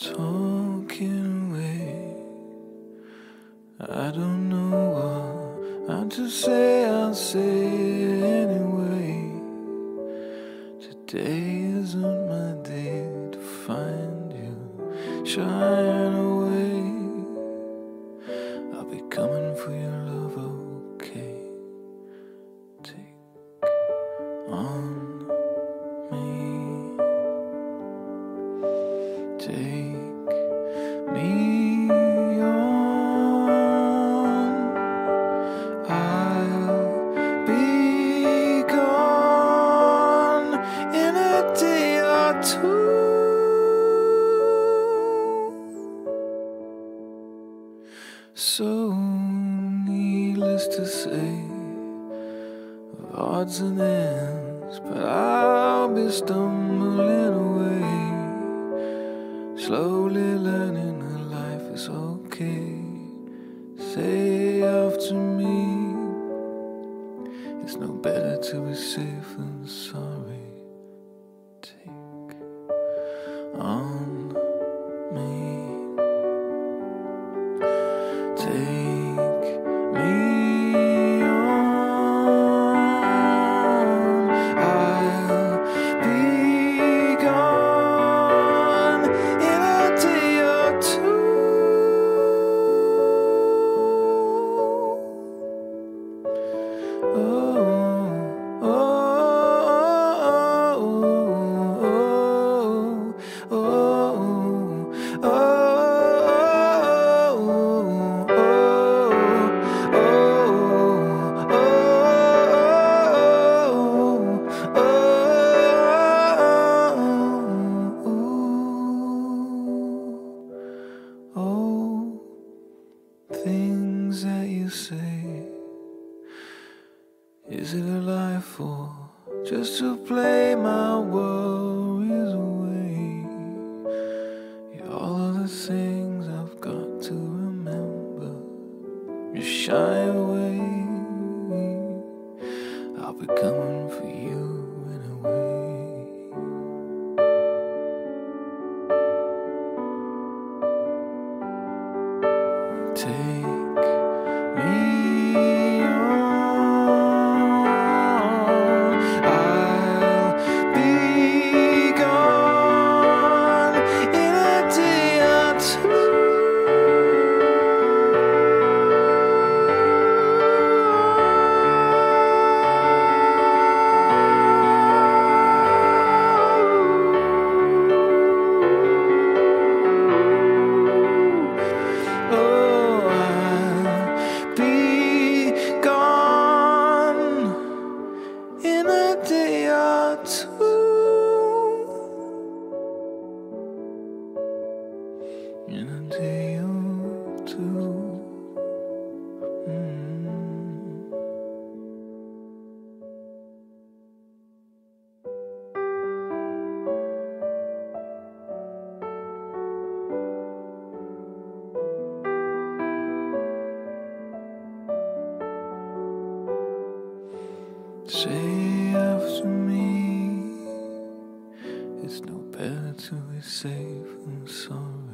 talking away. I don't know what to say, I'll say it anyway. Today isn't my day to find you. Shine away. I'll be coming for your love, Take me on. I'll be gone in a day or two. So needless to say, odds and ends, but I'll be stumbling away, slowly learning that life is okay. Say after me, it's no better to be safe than sorry. Take on Is it life or just to play my worries away? You're all of the things I've got to remember. You shy away. I'll be coming for you. Take Day or. Mm. Say after me, it's no better to be safe than sorry.